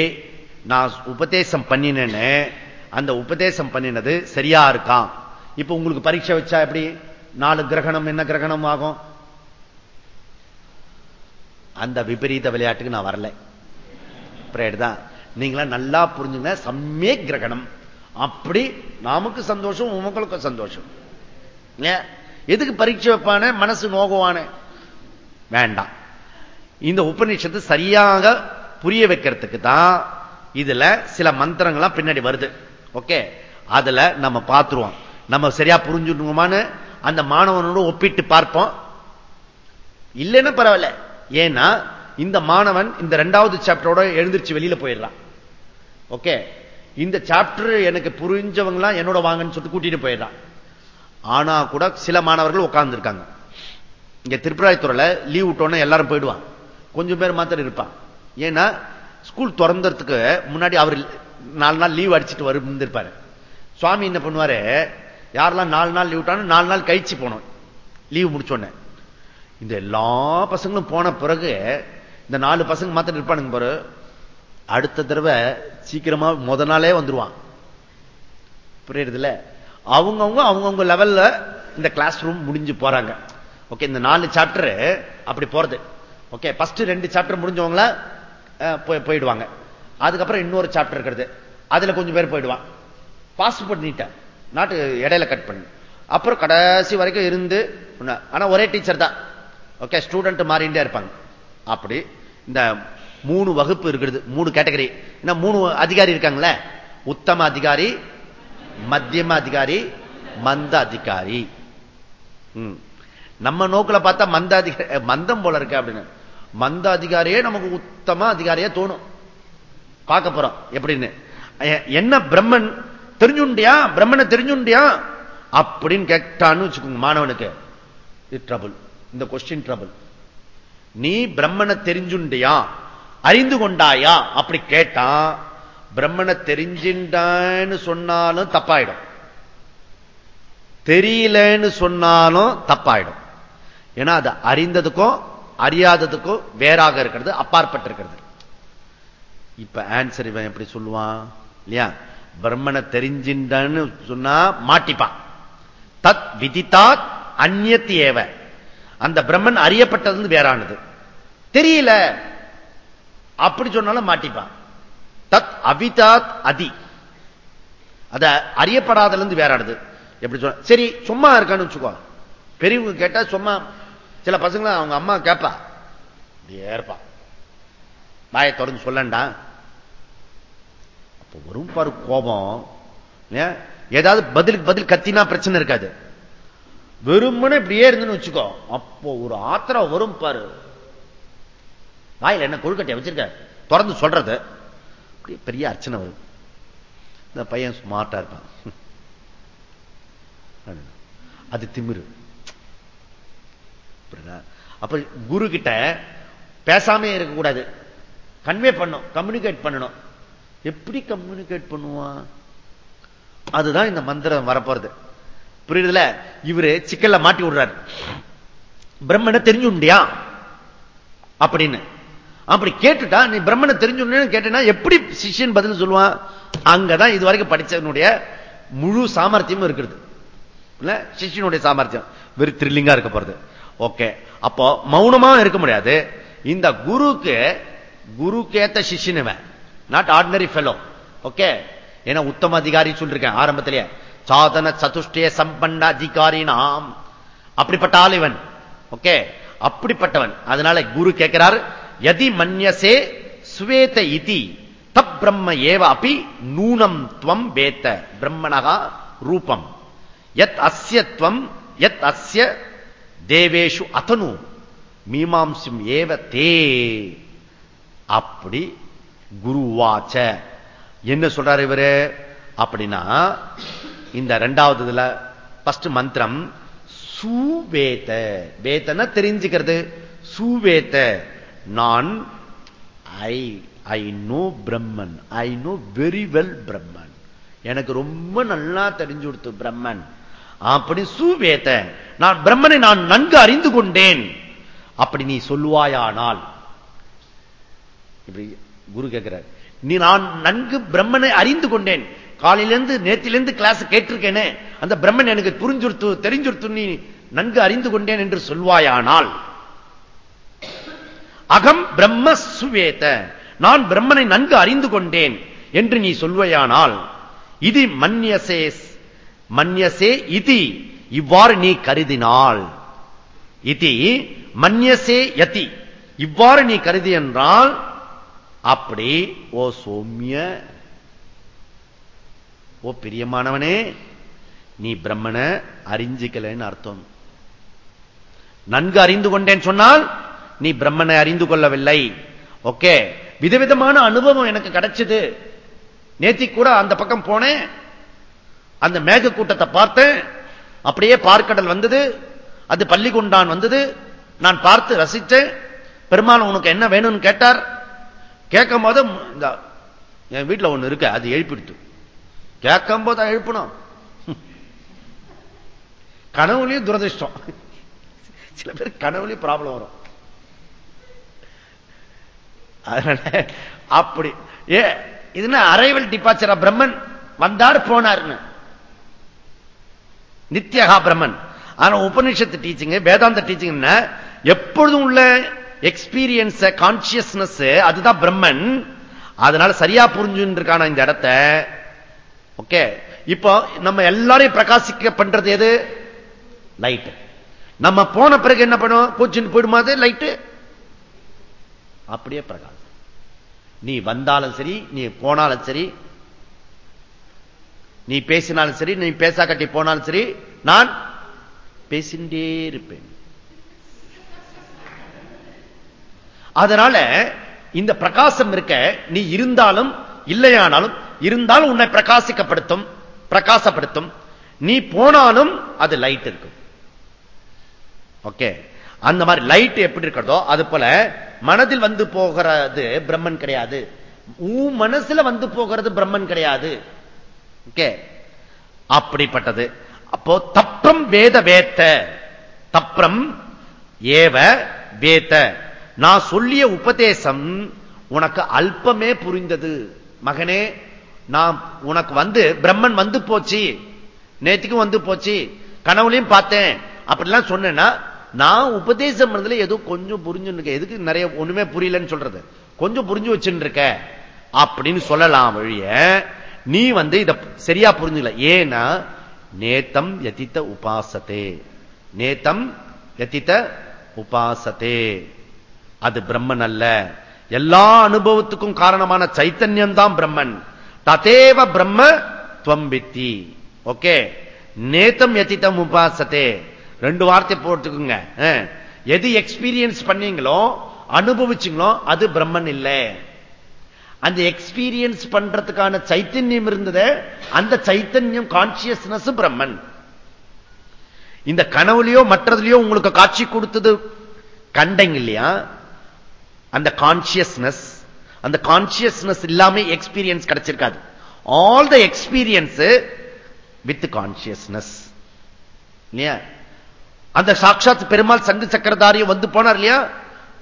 நான் உபதேசம் பண்ணினேன்னு அந்த உபதேசம் பண்ணினது சரியா இருக்கான் இப்ப உங்களுக்கு பரீட்சை வச்சா எப்படி? நாலு கிரகணம் என்ன கிரகணம் ஆகும்? அந்த விபரீத விளையாட்டுக்கு நான் வரல. தான் நீங்களா நல்லா புரிஞ்சுங்க சம்மே கிரகணம். அப்படி நமக்கு சந்தோஷம் உங்களுக்கும் சந்தோஷம். எதுக்கு பரீட்சை வைப்பானே? மனசு நோகுவானே. வேண்டாம். இந்த உபநிஷத்து சரியாக புரிய வைக்கிறதுக்கு தான் இதுல சில மந்திரங்கள்லாம் பின்னாடி வருது. ஓகே? அதுல நம்ம பார்த்துருவோம் நம்ம சரியா புரிஞ்சுடுவோமான்னு அந்த மாணவனோட ஒப்பிட்டு பார்ப்போம். இல்லைன்னா பரவாயில்ல. ஏன்னா இந்த மாணவன் இந்த ரெண்டாவது சாப்டரோட எழுந்திருச்சு வெளியில போயிடலாம் ஓகே? இந்த சாப்டர் எனக்கு புரிஞ்சவங்களாம் என்னோட வாங்கன்னு சொல்லிட்டு கூட்டிட்டு போயிடலாம் ஆனா கூட சில மாணவர்கள் உட்கார்ந்துருக்காங்க. இங்க திருப்பராயத்துறையில லீவ் விட்டோன்னே எல்லாரும் போயிடுவான் கொஞ்சம் பேர் மாத்திரம் இருப்பான் ஏன்னா ஸ்கூல் திறந்ததுக்கு முன்னாடி அவர் நாலு நாள் லீவ் அடிச்சுட்டு வந்திருப்பாரு சுவாமி என்ன பண்ணுவாரு? யாரெல்லாம் நாலு நாள் லீவ் விட்டாலும் நாலு நாள் கழிச்சு போனோம் லீவ் முடிச்சோடனே. இந்த எல்லா பசங்களும் போன பிறகு இந்த நாலு பசங்க மாத்திரம் இருப்பானுங்க பாரு. அடுத்த தடவை சீக்கிரமா முத நாளே வந்துருவான். புரியுறதுல? அவங்கவுங்க அவங்கவுங்க லெவல்ல இந்த கிளாஸ் ரூம் முடிஞ்சு போறாங்க. ஓகே இந்த நாலு சாப்டர் அப்படி போறது. ஓகே ஃபர்ஸ்ட் ரெண்டு சாப்டர் முடிஞ்சவங்கள போயிடுவாங்க. அதுக்கப்புறம் இன்னொரு சாப்டர் இருக்கிறது. அதுல கொஞ்சம் பேர் போயிடுவான். பாஸ் பண்ணிட்டேன் நாட்டு இடையில கட் பண்ணி. அப்புறம் கடைசி வரைக்கும் இருந்து ஆனா ஒரே டீச்சர் தான். ஓகே ஸ்டூடெண்ட் மாறிண்டே இருப்பாங்க. அப்படி இந்த மூணு வகுப்பு இருக்கிறது மூணு கேட்டகரி என்ன மூணு அதிகாரி இருக்காங்களே உத்தம அதிகாரி மத்தியம அதிகாரி மந்த அதிகாரி. நம்ம நோக்கில பார்த்தா மந்த அதிகாரி மந்தம் போல இருக்கு அப்படின்னு. மந்த அதிகாரியே நமக்கு உத்தம அதிகாரியே தோணும். பார்க்க போறோம். எப்படின்னு? என்ன பிரம்மன் தெரிஞ்சுண்டியா? பிரம்மனை தெரிஞ்சுண்டியா? அப்படின்னு கேட்டான்னு வச்சுக்கோங்க மாணவனுக்கு. ட்ரபுள் இந்த கொஸ்டின் ட்ரபுள் நீ பிரம்மனை தெரிஞ்சுண்டியா? அறிந்து கொண்டாயா? அப்படி கேட்டான் பிரம்மனை தெரிஞ்சின்றான்னு சொன்னாலும் தப்பாயிடும். தெரியலன்னு சொன்னாலும் தப்பாயிடும். ஏன்னா அது அறிந்ததுக்கும் அறியாததுக்கும் வேறாக இருக்கிறது அப்பாற்பட்டு இருக்கிறது இப்ப ஆன்சர் இவன் எப்படி சொல்லுவான்? இல்லையா? பிரம்மனை தெரிஞ்சின்றன்னு சொன்னா மாட்டிப்பான். தத் விதித்தாத் அந்நியத்தி ஏவ. அந்த பிரம்மன் அறியப்பட்டது வேறானது. தெரியல. அப்படி சொன்னாலும் மாட்டிப்பான். தத் அவிதாத் அதி. அத அறியப்படாதல இருந்து வேறானது. எப்படி சொன்ன? சரி சும்மா இருக்கான்னு வச்சுக்கோ. பெரியவங்க கேட்டா சும்மா சில பசங்களை அவங்க அம்மா கேட்பா ஏற்பா வாயை தொடர்ந்து சொல்லண்டா. அப்ப வரும் பாரு கோபம். ஏதாவது பதிலுக்கு பதில் கத்தினா பிரச்சனை இருக்காது. வெறுமனே இப்படியே இருந்துன்னு வச்சுக்கோ. அப்போ ஒரு ஆத்திரம் வரும் பாரு. வாயில் என்ன கொழுக்கட்டையை வச்சிருக்க? தொடர்ந்து சொல்றது. அப்படியே பெரிய அர்ச்சனை வரும். இந்த பையன் ஸ்மார்ட்டா இருப்பான். [LAUGHS] அது திமிரு. அப்ப குரு கிட்ட பேசாமே இருக்கக்கூடாது. கன்வே பண்ணும் கம்யூனிகேட் பண்ணணும். எப்படி கம்யூனிகேட் பண்ணுவான் அதுதான் இந்த மந்திரம் வரப்போறது. புரியுதுல? இவரு சிக்கல்ல மாட்டி விடுறாரு. பிரம்மனை தெரிஞ்சுண்டியா அப்படின்னு. அப்படி கேட்டுட்டா நீ பிரம்மனை தெரிஞ்சுன்னு கேட்டா எப்படி சிஷியன் பதில் சொல்லுவான் அங்கதான் இது வரைக்கும் படிச்சவனுடைய முழு சாமர்த்தியமும் இருக்கிறது. சிஷியனுடைய சாமர்த்தியம். வெறும் த்ரில்லிங்கா இருக்க போறது. ஓகே அப்போ மௌனமா இருக்க முடியாது. இந்த குருக்கு குருக்கு ஏத்த சிஷியனுவன் நாட் ஆர்டினரி ஃபெலோ ஓகே ஏன்னா உத்தம அதிகாரி சொல்லிருக்கேன் ஆரம்பத்திலேயே சாதன சதுஷ்டய சம்பண்ட அதிகாரி நாம். அப்படிப்பட்ட ஆள் இவன். ஓகே அப்படிப்பட்டவன். அதனால குரு கேட்கிறார் யதி மன்யசே சுவேத இதி தப் பிரம்ம ஏவ அப்பி நூனம் துவம் வேத்த. பிரம்மணகா ரூபம். எத் அஸ்யத்வம் எத் அஸ்ய தேவேஷு அதனு மீமாம்சம் ஏவ தே. அப்படி குருவாச்ச. என்ன சொல்றாரு இவரு? அப்படின்னா இந்த ரெண்டாவது இதுல பஸ்ட் மந்திரம் சுவேத வேத்தன தெரிஞ்சுக்கிறது. சுவேத்த. நான் I I know Brahman. I know very well Brahman. எனக்கு ரொம்ப நல்லா தெரிஞ்சு கொடுத்து பிரம்மன். அப்படி சுவேத்த. நான் பிரம்மனை நான் நன்கு அறிந்து கொண்டேன். அப்படி நீ சொல்லுவாயானால் இப்படி குரு கேட்கிறார் நீ நான் நன்கு பிரம்மனை அறிந்து கொண்டேன். காலையிலிருந்து நேத்திலிருந்து கிளாஸ் கேட்டிருக்கேனே. அந்த பிரம்மன் எனக்கு புரிஞ்சுடுத்து தெரிஞ்சுடுத்து நீ நன்கு அறிந்து கொண்டேன் என்று சொல்வாயானால் அகம் பிரம்ம சுவேத. நான் பிரம்மனை நன்கு அறிந்து கொண்டேன் என்று நீ சொல்வையானால் இது மன்யசே மன்யசே இது. இவ்வாறு நீ கருதினால் இது மன்யசே யதி. இவ்வாறு நீ கருதி என்றால் அப்படி ஓ சோமிய ஓ பிரியமானவனே நீ பிரம்மனை அறிஞ்சிக்கலன்னு அர்த்தம். நன்கு அறிந்து கொண்டேன் சொன்னால் நீ பிரம்மனை அறிந்து கொள்ளவில்லை. ஓகே விதவிதமான அனுபவம் எனக்கு கிடைச்சது. நேத்தி கூட அந்த பக்கம் போனேன். அந்த மேக கூட்டத்தை பார்த்தேன். அப்படியே பார்க்கடல் வந்தது. அது பள்ளிகொண்டான் வந்தது. நான் பார்த்து ரசித்தேன். பெருமாள் உனக்கு என்ன வேணும்னு கேட்டார்? கேட்கும் போது இந்த என் வீட்டில் ஒண்ணு இருக்க அது எழுப்பிடுத்து. கேட்கும் போது எழுப்பணும். கனவுலையும் துரதிருஷ்டம். சில பேர் கனவுலையும் ப்ராப்ளம் வரும். அதனால அப்படி. ஏ இதுனா அரைவல் டிபாச்சரா பிரம்மன் வந்தார் போனார்னு. நித்யகா பிரம்மன் ஆனா உபனிஷத்து டீச்சிங் வேதாந்த டீச்சிங் எப்பொழுதும் உள்ள எக்ஸ்பீரியன்ஸ் கான்சியஸ்னஸ் அதுதான் பிரம்மன். அதனால சரியா புரிஞ்சுன்னு இந்த இடத்த? ஓகே இப்போ நம்ம எல்லாரையும் பிரகாசிக்க பண்றது எது? லைட் நம்ம போன பிறகு என்ன பண்ணுவோம்? பூச்சின்னு போயிடுமா அது? லைட்டு அப்படியே பிரகாசம். நீ வந்தாலும் சரி நீ போனாலும் சரி நீ பேசினாலும் சரி நீ பேசா கட்டி போனாலும் சரி நான் பேசிண்டே இருப்பேன். அதனால இந்த பிரகாசம் இருக்க நீ இருந்தாலும் இல்லையானாலும் இருந்தாலும் உன்னை பிரகாசிக்கப்படுத்தும் பிரகாசப்படுத்தும். நீ போனாலும் அது லைட் இருக்கும். ஓகே அந்த மாதிரி லைட் எப்படி இருக்கிறதோ அது போல மனதில் வந்து போகிறது பிரம்மன் கிடையாது. உன் மனசுல வந்து போகிறது பிரம்மன் கிடையாது. ஓகே அப்படிப்பட்டது. அப்போ தப்ரம் வேத வேத்த. தப்ரம் ஏவ வேத்த. நான் சொல்லிய உபதேசம் உனக்கு அல்பமே புரிந்தது. மகனே நான் உனக்கு வந்து பிரம்மன் வந்து போச்சு. நேற்றுக்கும் வந்து போச்சு. கனவுலையும் பார்த்தேன். அப்படிலாம் சொன்னேன்னா நான் உபதேசம் பண்ணதுல ஏதோ கொஞ்சம் புரிஞ்சுன்னு இருக்க எதுக்கு நிறைய ஒண்ணுமே புரியலன்னு சொல்றது? கொஞ்சம் புரிஞ்சு வச்சுன்னு இருக்க அப்படின்னு சொல்லலாம் வழிய நீ வந்து இத சரியா புரிஞ்சுல ஏன்னா நேத்தம் எதித்த உபாசத்தே. நேத்தம் எத்தித்த உபாசத்தே. அது பிரம்மன் அல்ல. எல்லா அனுபவத்துக்கும் காரணமான சைத்தன்யம் தான் பிரம்மன். ததேவ பிரம்ம துவம்பித்தி. ஓகே? நேத்தம் எதித்தம் உபாசத்தே ரெண்டு வார்த்தை போட்டுக்குங்க. எது எக்ஸ்பீரியன்ஸ் பண்ணீங்களோ அனுபவிச்சிங்களோ அது பிரம்மன் இல்லை. அந்த எக்ஸ்பீரியன்ஸ் பண்றதுக்கான சைத்தன்யம் இருந்தது அந்த சைத்தன்யம் கான்சியஸ்னஸ் பிரம்மன். இந்த கனவுலையோ மற்றதுலயோ உங்களுக்கு காட்சி கொடுத்தது கண்டங்க இல்லையா? அந்த கான்சியஸ்னஸ் அந்த கான்சியஸ்னஸ் இல்லாம experience கிடைச்சிருக்காது. All the experience with consciousness இல்லையா? அந்த சாட்சாத் பெருமாள் சங்கு சக்கரதாரிய வந்து போனார் இல்லையா?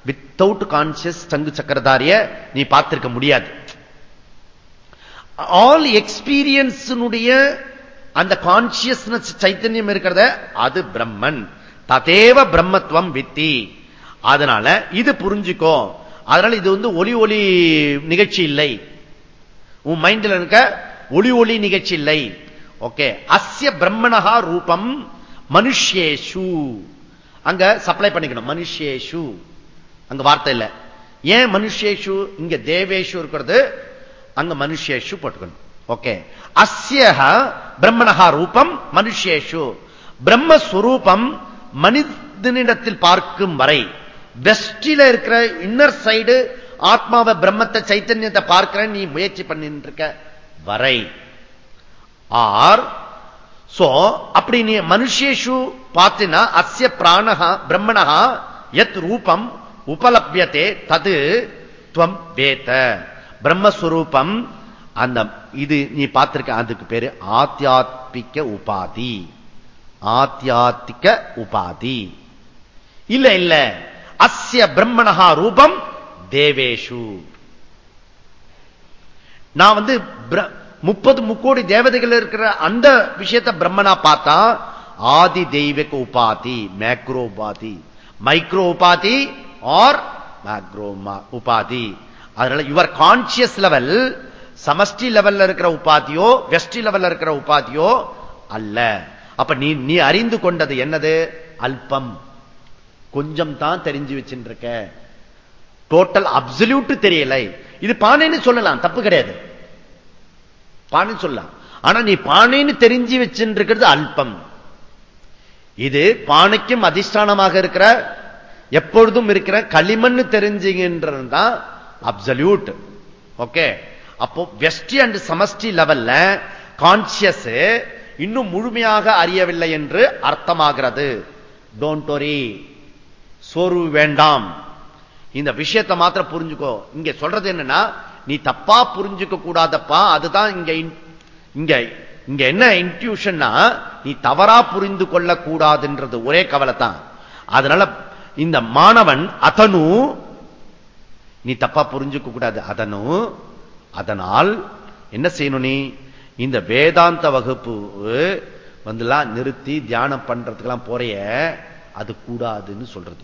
வித்தவுட் கான்சியஸ் சங்கு சக்கரதாரிய நீ பார்த்திருக்க முடியாது. ஆல் எக்ஸ்பீரியன்ஸினுடைய அந்த கான்சியஸ்னஸ் சைத்தன்யம் இருக்கிறத அது பிரம்மன். ததேவ பிரம்மத்துவம் வித்தி. அதனால இது புரிஞ்சுக்கோ. அதனால இது வந்து ஒலி ஒளி நிகழ்ச்சி இல்லை. உன் மைண்ட்ல இருக்க ஒளி ஒளி நிகழ்ச்சி இல்லை. ஓகே அஸ்ய பிரம்மணகா ரூபம் மனுஷேஷு அங்க சப்ளை பண்ணிக்கணும். மனுஷேஷு அங்க வார்த்தை இல்லை. ஏன் மனுஷேஷு இங்க தேவேஷு இருக்கிறது. அங்க மனுஷேஷு போட்டுக்கணும். ஓகே அஸ்ய பிரம்மணகா ரூபம் மனுஷேஷு பிரம்மஸ்வரூபம் மனிதனிடத்தில் பார்க்கும் வரை. வெஸ்டில இருக்கிற இன்னர் சைடு ஆத்மாவை பிரம்மத்தை சைத்தன்யத்தை பார்க்கிற நீ முயற்சி பண்ணிட்டு இருக்க வரை. ஆர். சோ அப்படி நீ மனுஷேஷு பார்த்தினா அஸ்ய பிராணகா பிரம்மணகா எத் ரூபம் உபலபியத்தே தது துவம் வேத்த பிரம்மஸ்வரூபம் அந்த இது நீ பார்த்திருக்க அதுக்கு பேரு ஆத்தியாத்மிக உபாதி. ஆத்தியாத்திக உபாதி. இல்ல இல்ல. அஸ்ய பிரம்மணகா ரூபம் தேவேஷு. நான் வந்து முப்பது முக்கோடி தேவதைகள் இருக்கிற அந்த விஷயத்தை பிரம்மனா பார்த்தா ஆதி தெய்வக உபாதி மேக்ரோ உபாதி. மைக்ரோ உபாதி ஆர் மேக்ரோ உபாதி. அதனால யுவர் கான்சியஸ் லெவல் சமஷ்டி லெவல்ல இருக்கிற உபாதியோ வெஸ்டி லெவல்ல இருக்கிற உபாதியோ அல்ல. அப்ப நீ நீ அறிந்து கொண்டது என்னது? அல்பம். கொஞ்சம் தான் தெரிஞ்சு வச்சுருக்க. டோட்டல் அப்சல்யூட் தெரியலை. இது பானைன்னு சொல்லலாம் தப்பு கிடையாது. பானை சொல்லலாம். ஆனா நீ பானைன்னு தெரிஞ்சு வச்சுருக்கிறது அல்பம். இது பானைக்கும் அதிஷ்டானமாக இருக்கிற எப்பொழுதும் இருக்கிற களிமண் தெரிஞ்சுகின்றது தான் அப்சல்யூட் ஓகே அப்போ வெஸ்டி அண்ட் சமஷ்டி லெவல்ல கான்சியஸ் இன்னும் முழுமையாக அறியவில்லை என்று அர்த்தமாகிறது. டோன்ட் ஒரி சோர்வு வேண்டாம். இந்த விஷயத்தை மாத்திரம் புரிஞ்சுக்கோ. இங்க சொல்றது என்னன்னா நீ தப்பா புரிஞ்சுக்க கூடாதப்பா அதுதான் இங்க இங்க இங்க என்ன இன்ட்யூஷன்னா நீ தவறா புரிந்து கொள்ள கூடாதுன்றது ஒரே கவலை தான் அதனால இந்த மாணவன் அதனு நீ தப்பா புரிஞ்சுக்க கூடாது. அதனு அதனால் என்ன செய்யணும் நீ? இந்த வேதாந்த வகுப்பு வந்துலாம் நிறுத்தி தியானம் பண்றதுக்கெல்லாம் போறைய அது கூடாதுன்னு சொல்றது.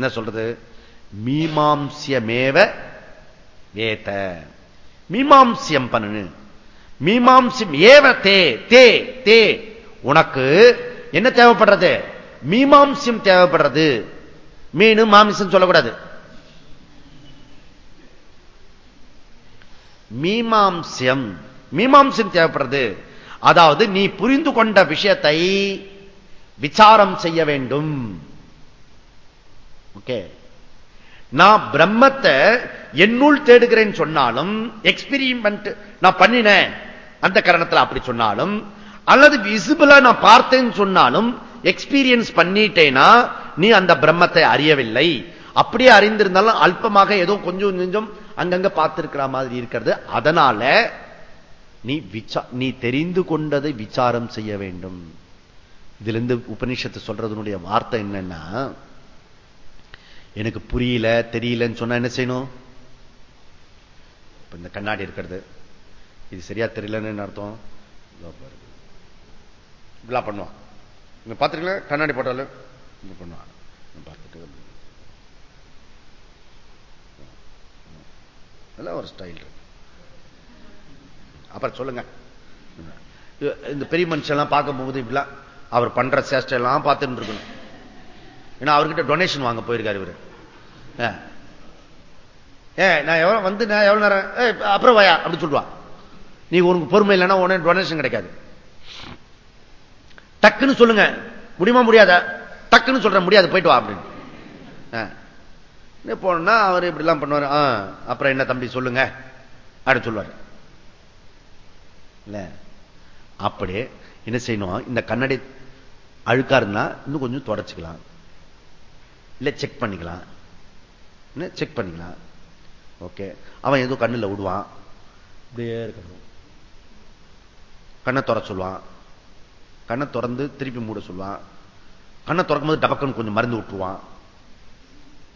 என்ன சொல்றது? மீமாம்சியமேவ வேத மீமாம்சியம் பண்ணு மீமாம்சியம் ஏவ தே தே தே. உனக்கு என்ன தேவைப்படுறது? மீமாம்சியம் தேவைப்படுறது. மீனு மாம்சம் சொல்லக்கூடாது. மீமாம்சியம் மீமாம்சம் தேவைப்படுறது. அதாவது நீ புரிந்து கொண்ட விஷயத்தை விசாரம் செய்ய வேண்டும். ஓகே. நான் பிரம்மத்தை என்னுள் தேடுகிறேன் சொன்னாலும் எக்ஸ்பிரிமெண்ட் நான் பண்ணினேன். அந்த கரணத்தில் அப்படி சொன்னாலும் அல்லது விசிபிளா நான் பார்த்தேன்னு சொன்னாலும் எக்ஸ்பீரியன்ஸ் பண்ணிட்டேனா நீ அந்த பிரம்மத்தை அறியவில்லை. அப்படியே அறிந்திருந்தாலும் அல்பமாக ஏதோ கொஞ்சம் கொஞ்சம் அங்கங்க பார்த்திருக்கிற மாதிரி இருக்கிறது. அதனால நீ நீ தெரிந்து கொண்டதை விசாரம் செய்ய வேண்டும். இதுல இருந்து உபனிஷத்து சொல்றதனுடைய வார்த்தை என்னன்னா எனக்கு புரியல தெரியலன்னு சொன்னா என்ன செய்யணும்? இந்த கண்ணாடி இருக்கிறது. இது சரியா தெரியலன்னு அர்த்தம்? இப்படிலாம் பண்ணுவான். நீங்க பார்த்துருக்கீங்களா கண்ணாடி போட்டாலும் பண்ணுவான். பார்த்துட்டு அதெல்லாம் ஒரு ஸ்டைல் இருக்கு. அப்புறம் சொல்லுங்க. இந்த பெரிய மனுஷன் எல்லாம் பார்க்கும்போது இப்படிலாம் அவர் பண்ற சேஷ்டெல்லாம் பார்த்துட்டு இருக்கணும். ஏன்னா அவர்கிட்ட டொனேஷன் வாங்க போயிருக்காரு இவர். ஏ நான் எவ்வளவு வந்து நான் எவ்வளவு நேரம் அப்புறம் வயா அப்படின்னு சொல்லுவான் நீ உனக்கு பொறுமை இல்லைன்னா உடனே டொனேஷன் கிடைக்காது. டக்குன்னு சொல்லுங்க. முடியுமா முடியாத? டக்குன்னு சொல்ற முடியாது போயிட்டு வா அப்படின்னு. போனா அவர் இப்படி எல்லாம் ஆ அப்புறம் என்ன தம்பி சொல்லுங்க. அப்படின்னு சொல்லுவார். இல்ல. அப்படியே என்ன செய்யணும்? இந்த கண்ணாடி அழுக்கா இருந்தா இன்னும் கொஞ்சம் தொடச்சிக்கலாம். இல்ல செக் பண்ணிக்கலாம். செக் பண்ணிக்கலாம். ஓகே அவன் ஏதோ கண்ணில் விடுவான். இப்படியே இருக்கணும். கண்ணை துற சொல்லுவான். கண்ணை திறந்து திருப்பி மூட சொல்லுவான். கண்ணை திறக்கும் போது டபக்கன்னு கொஞ்சம் மருந்து விட்டுருவான்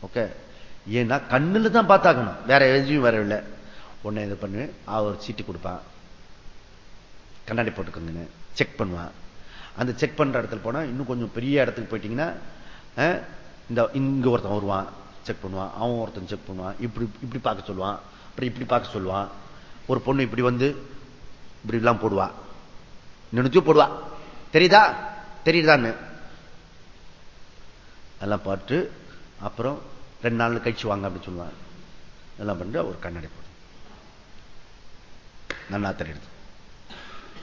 ஓகே ஏன்னா கண்ணுல தான் பார்த்தாக்கணும் வேற எதுவும் வேற இல்லை. உன்னை இது பண்ணு அவர் சீட்டு கொடுப்பான். கண்ணாடி போட்டுக்கோங்கன்னு செக் பண்ணுவான். அந்த செக் பண்ற இடத்துல போனா இன்னும் கொஞ்சம் பெரிய இடத்துக்கு போயிட்டீங்கன்னா இந்த இங்க ஒருத்தன் வருவான் செக் பண்ணுவான் அவன் ஒருத்தன் செக் பண்ணுவான் இப்படி இப்படி பார்க்க சொல்லுவான் அப்புறம் இப்படி பார்க்க சொல்லுவான். ஒரு பொண்ணு இப்படி வந்து இப்படி எல்லாம் போடுவா. நினைச்சும் போடுவா. தெரியுதா? தெரியுதான்னு. அதெல்லாம் பார்த்து அப்புறம் ரெண்டு நாள் கழிச்சு வாங்க அப்படின்னு சொல்லுவாங்க. எல்லாம் பண்ணிட்டு ஒரு கண்ணாடி போடும் நல்லா தெரியுது.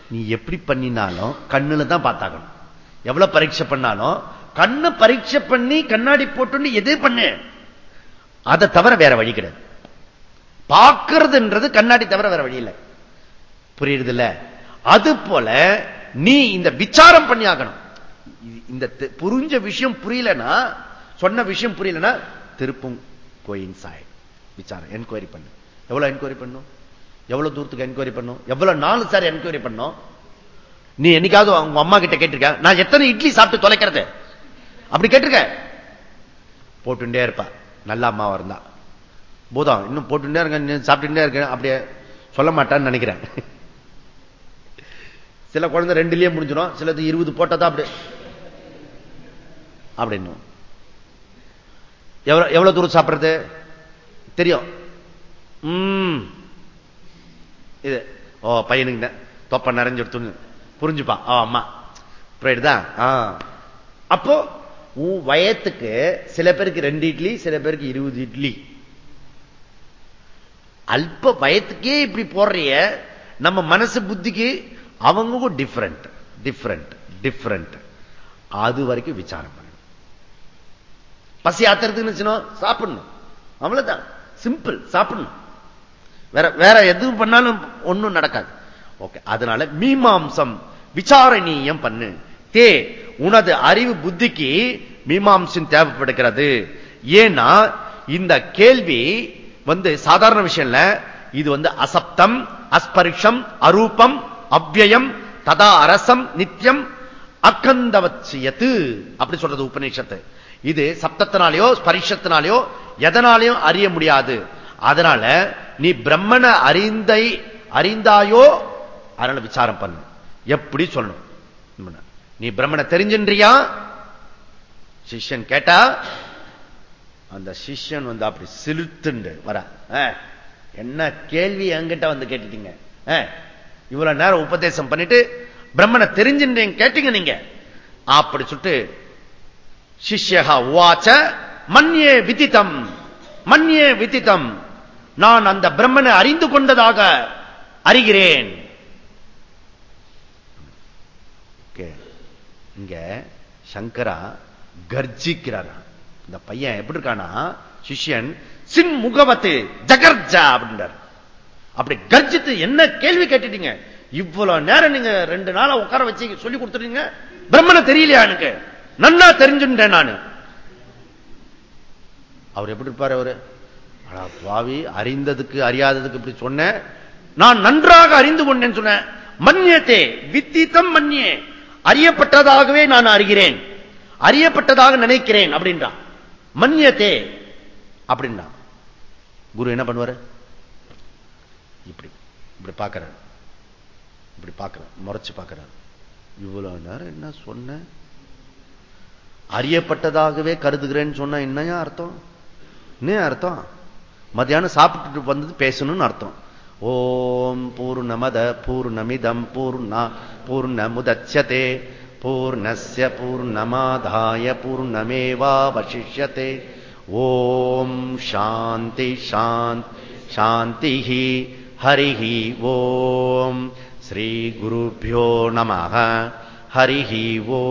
நீ எப்படி பண்ணினாலும் கண்ணுல தான் பார்த்தாகணும். எவ்வளவு பரீட்சை பண்ணாலும் கண்ணு பரீட்சை பண்ணி கண்ணாடி போட்டு எது பண்ணு? அதை தவிர வேற வழி கிடையாது. பார்க்கிறதுன்றது கண்ணாடி தவிர வேற வழி இல்லை. புரியுது இல்ல அது போல நீ இந்த விசாரம் பண்ணி ஆகணும். இந்த புரிஞ்ச விஷயம் புரியலனா சொன்ன விஷயம் புரியலனா திருப்பும் கோயின் சாய். விசாரம் என்கொயரி பண்ணு. எவ்வளவு என்கொயரி பண்ணும்? எவ்வளவு தூரத்துக்கு என்கொயரி பண்ணும்? எவ்வளவு நாலு சார் என்கொயரி பண்ணும்? நீ என்னைக்காவது உங்க அம்மா கிட்ட கேட்டிருக்க? நான் எத்தனை இட்லி சாப்பிட்டு தொலைக்கிறது? அப்படி கேட்டிருக்க. போட்டுட்டே இருப்பா. நல்ல அம்மாவா இருந்தா. பூதம் இன்னும் போட்டுட்டே இருக்க சாப்பிட்டுட்டே இருக்க அப்படியே சொல்ல மாட்டான்னு நினைக்கிறேன். சில குழந்தை ரெண்டுலயே முடிஞ்சிடும். சிலது இருபது போட்டதா அப்படி. அப்படின்னு எவ்வளவு தூரம் சாப்பிடுறது? தெரியும். இது. ஓ பையனுங்க தொப்ப நிறைஞ்சிடுத்துன்னு புரிஞ்சுப்பா ஓ அம்மா. புரியுதா அப்போ உன் வயத்துக்கு சில பேருக்கு ரெண்டு இட்லி சில பேருக்கு இருபது இட்லி. அல்ப வயத்துக்கே இப்படி போடுறிய நம்ம மனசு புத்திக்கு அவங்க டிஃபரண்ட் டிஃபரண்ட் டிஃபரண்ட் அது வரைக்கும் விசாரம் பண்ணணும். பசி ஆத்துறதுன்னு சாப்பிடணும். அவ்வளவுதான். சிம்பிள் சாப்பிடணும். வேற வேற எதுவும் பண்ணாலும் ஒண்ணும் நடக்காது. ஓகே அதனால மீமாம்சம் விசாரணீயம் பண்ணு. தே உனது அறிவு புத்திக்கு மீமாம்சம் தேவைப்படுகிறது. ஏன்னா இந்த கேள்வி வந்து சாதாரண விஷயம் இது வந்து அசப்தம் அஸ்பரிஷம் அரூபம் அவ்வயம் ததா அரசம் நித்தியம் அக்கந்தவச்சியத்து அப்படி சொல்றது உபநிஷத்து. இது சப்தத்தினாலேயோ ஸ்பரிஷத்தினாலேயோ எதனாலையும் அறிய முடியாது. அதனால நீ பிரம்மன அறிந்தை அறிந்தாயோ அதனால விசாரம் பண்ணு. எப்படி சொல்லணும்? நீ பிரம்மனை தெரிஞ்சின்றியா? சிஷ்யன் கேட்டா அந்த சிஷ்யன் வந்து அப்படி சிலுத்துண்டு வர. என்ன கேள்வி என்கிட்ட வந்து கேட்டுட்டீங்க? இவ்வளவு நேரம் உபதேசம் பண்ணிட்டு பிரம்மனை தெரிஞ்சுன்றீங்க கேட்டீங்க நீங்க. அப்படி சொல்லிட்டு சிஷ்யகா உவாச்ச மண்யே விதித்தம் மண்யே விதித்தம் நான் அந்த பிரம்மனை அறிந்து கொண்டதாக அறிகிறேன். இங்க சங்கரா கர்ஜிக்கிறாரா? இந்த பையன் எப்படி இருக்கானா? சிஷியன் சின் முகவத்து ஜகர்ஜா அப்படின்றார். அப்படி கர்ஜித்து என்ன கேள்வி கேட்டுட்டீங்க? இவ்வளவு நேரம் நீங்க ரெண்டு நாளா உட்கார வச்சு சொல்லி கொடுத்துருங்க பிரம்மனை தெரியலையா எனக்கு? நன்னா தெரிஞ்சுட்டேன் நான். அவர் எப்படி இருப்பாரு அவரு? பாவி அறிந்ததுக்கு அறியாததுக்கு இப்படி சொன்ன? நான் நன்றாக அறிந்து கொண்டேன் சொன்னேன் மன்னியத்தே வித்தித்தம் மன்னியே அறியப்பட்டதாகவே நான் அறிகிறேன். அறியப்பட்டதாக நினைக்கிறேன் அப்படின்றான். மன்னியத்தே அப்படின்னா. குரு என்ன பண்ணுவாரு? இப்படி இப்படி பார்க்கிறார். இப்படி பார்க்கிறார். முறைச்சு பார்க்கிறார். இவ்வளவு நேரம் என்ன சொன்ன? அறியப்பட்டதாகவே கருதுகிறேன்னு சொன்ன என்னையா அர்த்தம்? என்ன அர்த்தம்? மத்தியானம் சாப்பிட்டுட்டு வந்தது பேசணும்னு அர்த்தம். पूर्णमद पूर्णमिदं पूर्ण पूर्णमुदत्स्यते पूर्णस्य पूर्णमाधाय पूर्णमेवावशिष्यते। ॐ शान्तिशान्ति शान्तिः हरिः ओं श्रीगुरुभ्यो नमः हरिः ओ